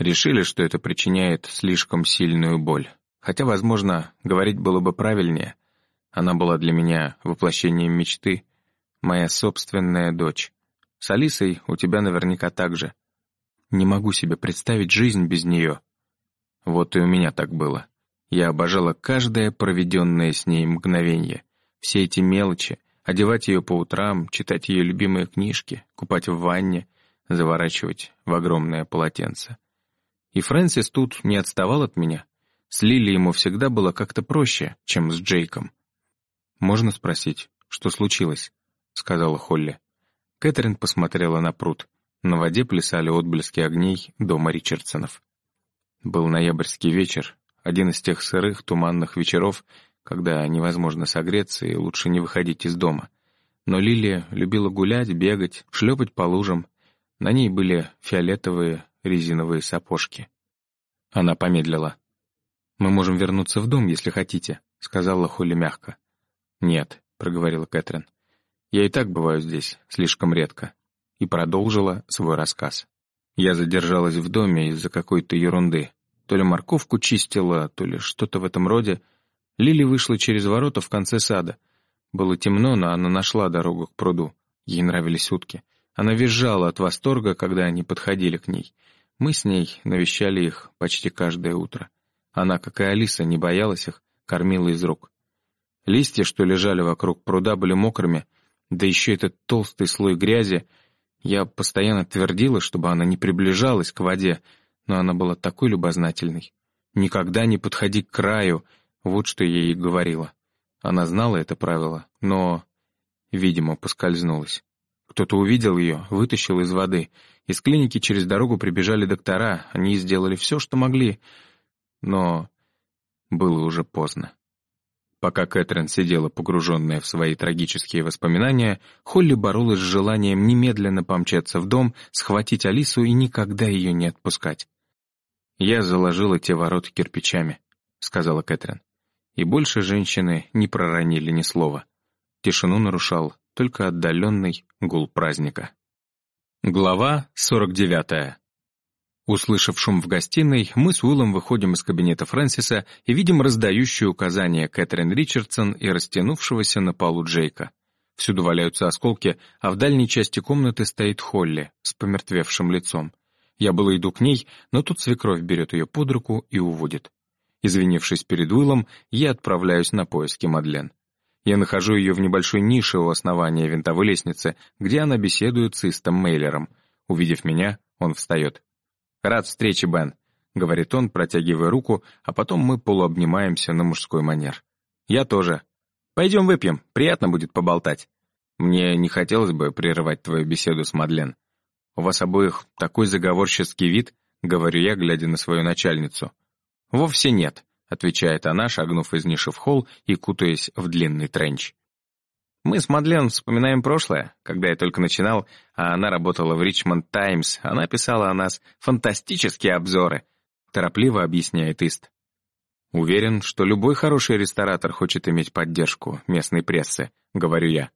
Решили, что это причиняет слишком сильную боль. Хотя, возможно, говорить было бы правильнее. Она была для меня воплощением мечты, моя собственная дочь. С Алисой у тебя наверняка так же. Не могу себе представить жизнь без нее. Вот и у меня так было. Я обожала каждое проведенное с ней мгновение. Все эти мелочи, одевать ее по утрам, читать ее любимые книжки, купать в ванне, заворачивать в огромное полотенце. И Фрэнсис тут не отставал от меня. С Лили ему всегда было как-то проще, чем с Джейком. «Можно спросить, что случилось?» — сказала Холли. Кэтрин посмотрела на пруд. На воде плясали отблески огней дома Ричардсонов. Был ноябрьский вечер, один из тех сырых, туманных вечеров, когда невозможно согреться и лучше не выходить из дома. Но Лилия любила гулять, бегать, шлепать по лужам. На ней были фиолетовые резиновые сапожки. Она помедлила. «Мы можем вернуться в дом, если хотите», — сказала Холли мягко. «Нет», — проговорила Кэтрин. «Я и так бываю здесь, слишком редко». И продолжила свой рассказ. Я задержалась в доме из-за какой-то ерунды. То ли морковку чистила, то ли что-то в этом роде. Лили вышла через ворота в конце сада. Было темно, но она нашла дорогу к пруду. Ей нравились утки. Она визжала от восторга, когда они подходили к ней. Мы с ней навещали их почти каждое утро. Она, как и Алиса, не боялась их, кормила из рук. Листья, что лежали вокруг пруда, были мокрыми, да еще этот толстый слой грязи. Я постоянно твердила, чтобы она не приближалась к воде, но она была такой любознательной. «Никогда не подходи к краю», вот что я ей говорила. Она знала это правило, но, видимо, поскользнулась. Кто-то увидел ее, вытащил из воды. Из клиники через дорогу прибежали доктора, они сделали все, что могли — но было уже поздно. Пока Кэтрин сидела погруженная в свои трагические воспоминания, Холли боролась с желанием немедленно помчаться в дом, схватить Алису и никогда ее не отпускать. «Я заложила те ворота кирпичами», — сказала Кэтрин. И больше женщины не проронили ни слова. Тишину нарушал только отдаленный гул праздника. Глава сорок девятая. Услышав шум в гостиной, мы с Уиллом выходим из кабинета Фрэнсиса и видим раздающие указания Кэтрин Ричардсон и растянувшегося на полу Джейка. Всюду валяются осколки, а в дальней части комнаты стоит Холли с помертвевшим лицом. Я было иду к ней, но тут свекровь берет ее под руку и уводит. Извинившись перед Уиллом, я отправляюсь на поиски Мадлен. Я нахожу ее в небольшой нише у основания винтовой лестницы, где она беседует с Истом Мейлером. Увидев меня, он встает. «Рад встрече, Бен», — говорит он, протягивая руку, а потом мы полуобнимаемся на мужской манер. «Я тоже. Пойдем выпьем, приятно будет поболтать. Мне не хотелось бы прерывать твою беседу с Мадлен. У вас обоих такой заговорческий вид», — говорю я, глядя на свою начальницу. «Вовсе нет», — отвечает она, шагнув из ниши в холл и кутаясь в длинный тренч. Мы с Мадлен вспоминаем прошлое, когда я только начинал, а она работала в Ричмонд Таймс, она писала о нас фантастические обзоры, торопливо объясняет Ист. Уверен, что любой хороший ресторатор хочет иметь поддержку местной прессы, говорю я.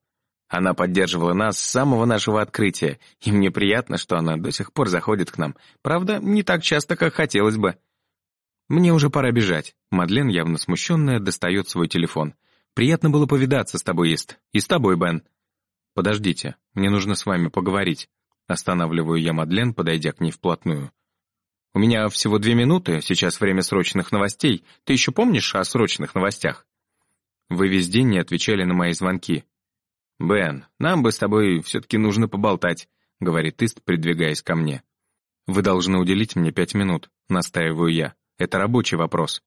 Она поддерживала нас с самого нашего открытия, и мне приятно, что она до сих пор заходит к нам. Правда, не так часто, как хотелось бы. Мне уже пора бежать. Мадлен, явно смущенная, достает свой телефон. Приятно было повидаться с тобой, Ист. И с тобой, Бен. Подождите, мне нужно с вами поговорить. Останавливаю я Мадлен, подойдя к ней вплотную. У меня всего две минуты, сейчас время срочных новостей. Ты еще помнишь о срочных новостях? Вы весь день не отвечали на мои звонки. «Бен, нам бы с тобой все-таки нужно поболтать», — говорит Ист, придвигаясь ко мне. «Вы должны уделить мне пять минут», — настаиваю я. «Это рабочий вопрос».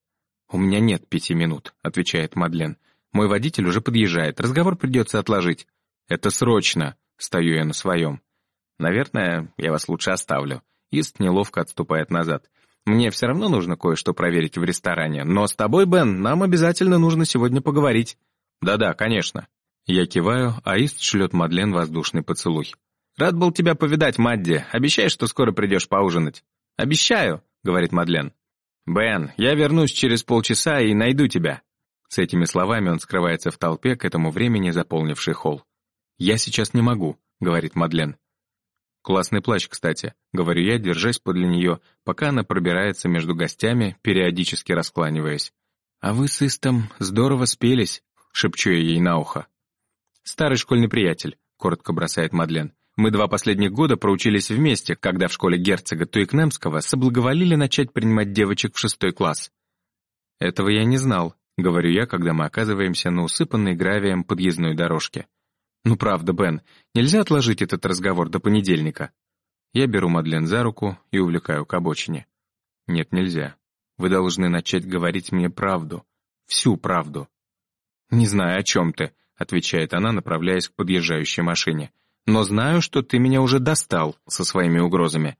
«У меня нет пяти минут», — отвечает Мадлен. Мой водитель уже подъезжает, разговор придется отложить. Это срочно, стою я на своем. Наверное, я вас лучше оставлю. Ист неловко отступает назад. Мне все равно нужно кое-что проверить в ресторане, но с тобой, Бен, нам обязательно нужно сегодня поговорить. Да-да, конечно. Я киваю, а Ист шлет Мадлен воздушный поцелуй. «Рад был тебя повидать, Мадди. Обещаешь, что скоро придешь поужинать?» «Обещаю», — говорит Мадлен. «Бен, я вернусь через полчаса и найду тебя». С этими словами он скрывается в толпе, к этому времени заполнивший холл. «Я сейчас не могу», — говорит Мадлен. «Классный плащ, кстати», — говорю я, держась подле нее, пока она пробирается между гостями, периодически раскланиваясь. «А вы с Истом здорово спелись», — шепчу я ей на ухо. «Старый школьный приятель», — коротко бросает Мадлен. «Мы два последних года проучились вместе, когда в школе герцога Туикнемского соблаговолили начать принимать девочек в шестой класс». «Этого я не знал», — говорю я, когда мы оказываемся на усыпанной гравием подъездной дорожке. «Ну правда, Бен, нельзя отложить этот разговор до понедельника?» Я беру Мадлен за руку и увлекаю к обочине. «Нет, нельзя. Вы должны начать говорить мне правду. Всю правду». «Не знаю, о чем ты», — отвечает она, направляясь к подъезжающей машине. «Но знаю, что ты меня уже достал со своими угрозами».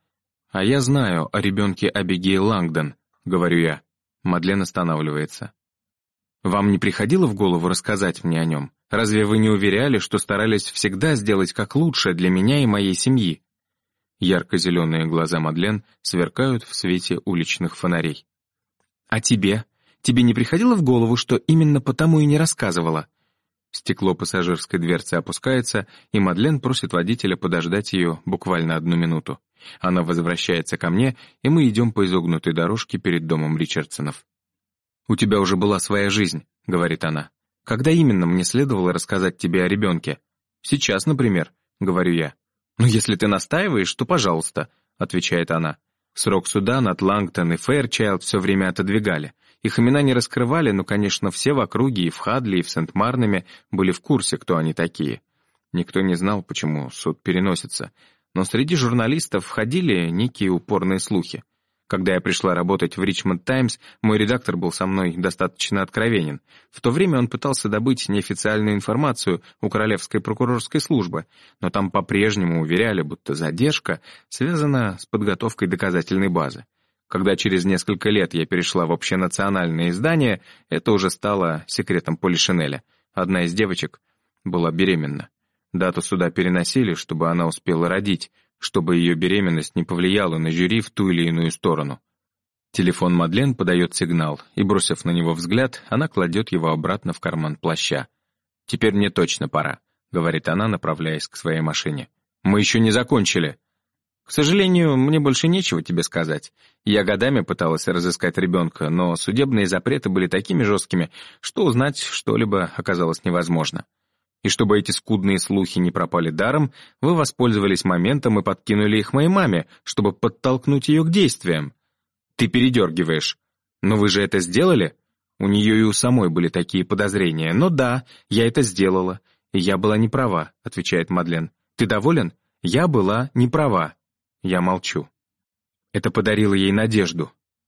«А я знаю о ребенке Абигейл Лангдон», — говорю я. Мадлен останавливается. «Вам не приходило в голову рассказать мне о нем? Разве вы не уверяли, что старались всегда сделать как лучше для меня и моей семьи?» Ярко-зеленые глаза Мадлен сверкают в свете уличных фонарей. «А тебе? Тебе не приходило в голову, что именно потому и не рассказывала?» Стекло пассажирской дверцы опускается, и Мадлен просит водителя подождать ее буквально одну минуту. Она возвращается ко мне, и мы идем по изогнутой дорожке перед домом Ричардсонов. «У тебя уже была своя жизнь», — говорит она. Когда именно мне следовало рассказать тебе о ребенке? Сейчас, например, говорю я. Ну, если ты настаиваешь, то пожалуйста, отвечает она. Срок суда над Лангтон и Фэрчайлд все время отодвигали. Их имена не раскрывали, но, конечно, все в округе и в Хадли, и в Сент-Марнеме были в курсе, кто они такие. Никто не знал, почему суд переносится. Но среди журналистов входили некие упорные слухи. Когда я пришла работать в «Ричмонд Таймс», мой редактор был со мной достаточно откровенен. В то время он пытался добыть неофициальную информацию у Королевской прокурорской службы, но там по-прежнему уверяли, будто задержка связана с подготовкой доказательной базы. Когда через несколько лет я перешла в общенациональное издание, это уже стало секретом Полишинеля. Одна из девочек была беременна. Дату суда переносили, чтобы она успела родить, чтобы ее беременность не повлияла на жюри в ту или иную сторону. Телефон Мадлен подает сигнал, и, бросив на него взгляд, она кладет его обратно в карман плаща. «Теперь мне точно пора», — говорит она, направляясь к своей машине. «Мы еще не закончили». «К сожалению, мне больше нечего тебе сказать. Я годами пыталась разыскать ребенка, но судебные запреты были такими жесткими, что узнать что-либо оказалось невозможно. И чтобы эти скудные слухи не пропали даром, вы воспользовались моментом и подкинули их моей маме, чтобы подтолкнуть ее к действиям. Ты передергиваешь. Но вы же это сделали? У нее и у самой были такие подозрения. Но да, я это сделала. И я была не права, отвечает Мадлен. Ты доволен? Я была не права. Я молчу. Это подарило ей надежду,